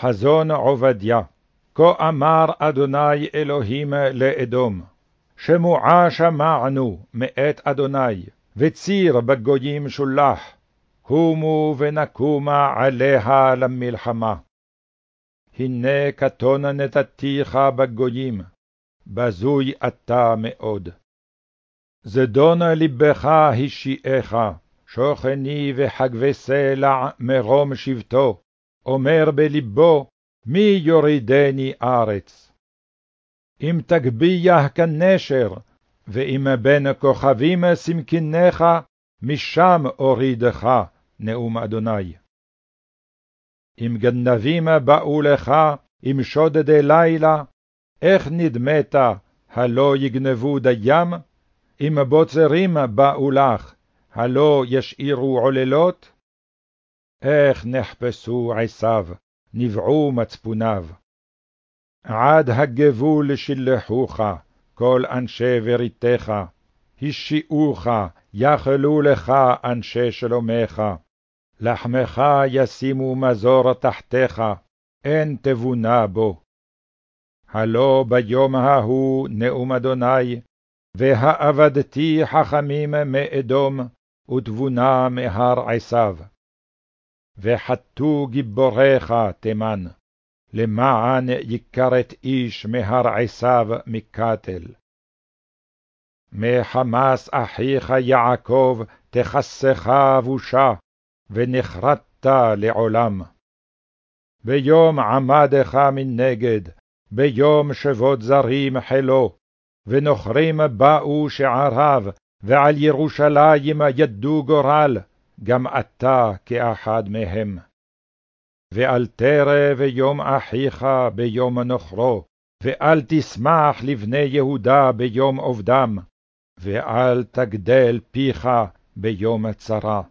חזון עובדיה. כה אמר אדוני אלוהים לאדום, שמועה שמענו מאת אדוני, וציר בגויים שולח, קומו ונקומה עליה למלחמה. הנה קטון נתתיך בגויים, בזוי אתה מאוד. זדון לבך השיעך, שוכני וחגבי סלע מרום שבטו, אומר בלבו, מי יורידני ארץ? אם תגביה כנשר, ואם בין כוכבים סמכינך, משם אורידך, נאום אדוני. אם גנבים באו לך, אם שודדי לילה, איך נדמת, הלא יגנבו דיים? אם בוצרים באו לך, הלא ישאירו עוללות? איך נחפשו עשיו, נבעו מצפוניו. עד הגבול שלחוך, כל אנשי בריתך, השיעוך, יכלו לך אנשי שלומך. לחמך ישימו מזור תחתיך, אין תבונה בו. הלא ביום ההוא נאום אדוני, והאבדתי חכמים מאדום, ותבונה מהר עשיו. וחטאו גיבוריך תימן, למען יכרת איש מהר עשיו מקטל. מחמס אחיך יעקב תכסך בושה, ונחרדת לעולם. ביום עמדך מנגד, ביום שבות זרים חילו, ונוכרים באו שעריו, ועל ירושלים ידו גורל, גם אתה כאחד מהם. ואל תרא ביום אחיך ביום נוכרו, ואל תשמח לבני יהודה ביום עובדם, ואל תגדל פיך ביום צרה.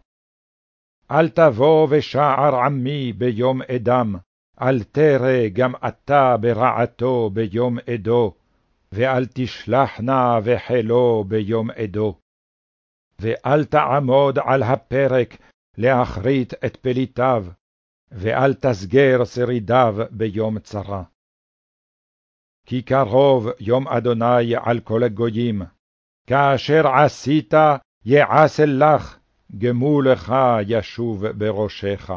אל תבוא בשער עמי ביום אדם, אל תרא גם אתה ברעתו ביום עדו, ואל תשלחנה וחילו ביום עדו. ואל תעמוד על הפרק להכרית את פליטיו, ואל תסגר שרידיו ביום צרה. כי קרוב יום אדוני על כל הגויים, כאשר עשית יעשה לך, גמולך ישוב בראשך.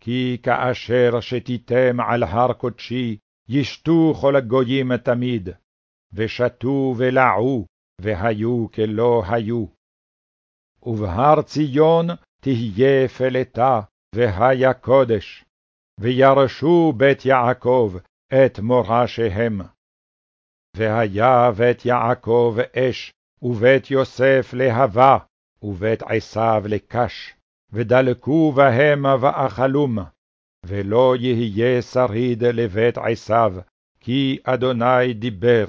כי כאשר שתיתם על הר קודשי, ישתו כל הגויים תמיד, ושתו ולעו, והיו כלא היו. ובהר ציון תהיה פלטה, והיה קודש, וירשו בית יעקב את מורשיהם. והיה בית יעקב אש, ובית יוסף להבה, ובית עשיו לקש, ודלקו בהם ואכלום, ולא יהיה שריד לבית עשיו, כי אדוני דיבר.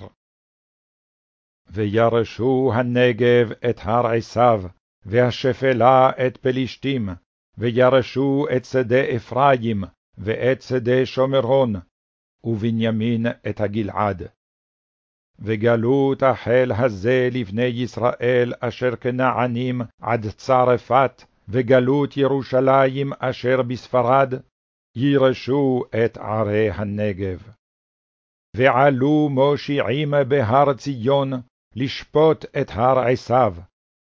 וירשו הנגב את הר עשיו, והשפלה את פלישתים, וירשו את שדה אפרים, ואת שדה שומרון, ובנימין את הגלעד. וגלות החל הזה לבני ישראל אשר כנענים עד צרפת, וגלות ירושלים אשר בספרד, יירשו את ערי הנגב. ועלו מושיעים בהר ציון, לשפוט את הר עשיו,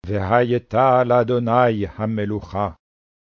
והייתה לאדוני המלוכה.